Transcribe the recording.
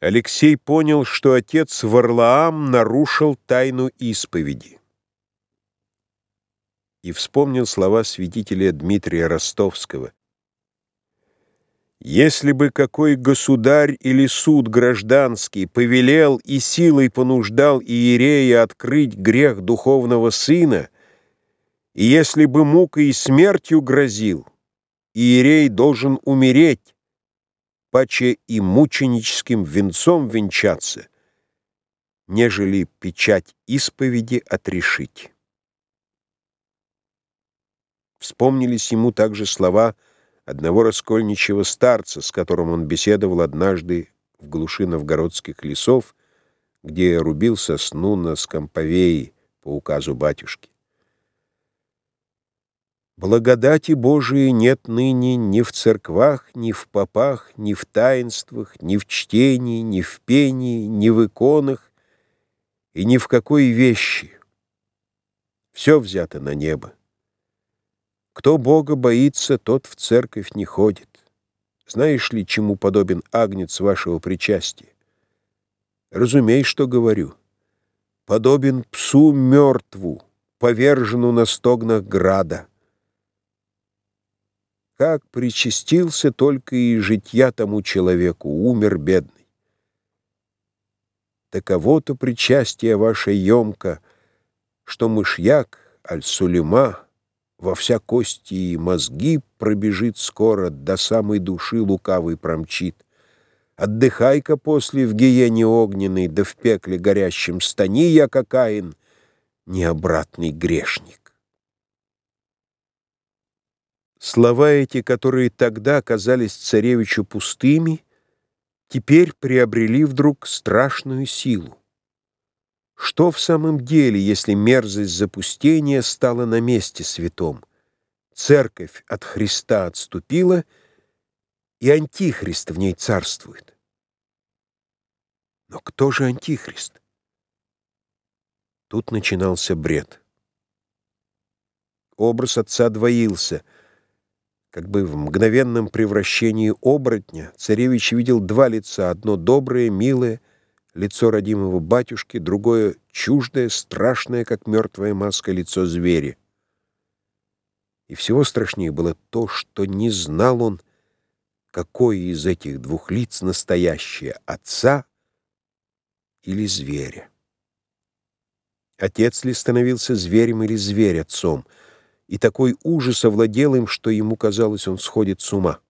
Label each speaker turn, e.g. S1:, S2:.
S1: Алексей понял, что отец Варлаам нарушил тайну исповеди. И вспомнил слова святителя Дмитрия Ростовского. «Если бы какой государь или суд гражданский повелел и силой понуждал иерея открыть грех духовного сына, и если бы мукой и смертью грозил, иерей должен умереть, паче и мученическим венцом венчаться, нежели печать исповеди отрешить. Вспомнились ему также слова одного раскольничьего старца, с которым он беседовал однажды в глуши новгородских лесов, где рубил сосну на Скомповее по указу батюшки. Благодати Божией нет ныне ни в церквах, ни в попах, ни в таинствах, ни в чтении, ни в пении, ни в иконах и ни в какой вещи. Все взято на небо. Кто Бога боится, тот в церковь не ходит. Знаешь ли, чему подобен агнец вашего причастия? Разумей, что говорю. Подобен псу мертву, повержену на стогнах града. Как причастился только и житья тому человеку, умер бедный. Таково-то причастие ваше емко, что мышьяк, аль-сулема, во вся кости и мозги пробежит скоро, до самой души лукавый промчит. Отдыхай-ка после в гиене огненной, да в пекле горящем стани я, кокаин, необратный грешник. Слова эти, которые тогда казались царевичу пустыми, теперь приобрели вдруг страшную силу. Что в самом деле, если мерзость запустения стала на месте святом? Церковь от Христа отступила, и Антихрист в ней царствует. Но кто же Антихрист? Тут начинался бред. Образ отца двоился — как бы в мгновенном превращении оборотня царевич видел два лица, одно доброе, милое, лицо родимого батюшки, другое чуждое, страшное, как мертвая маска, лицо зверя. И всего страшнее было то, что не знал он, какое из этих двух лиц настоящее — отца или зверя. Отец ли становился зверем или зверь отцом — и такой ужас овладел им, что ему казалось, он сходит с ума.